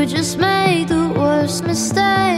You just made the worst mistake.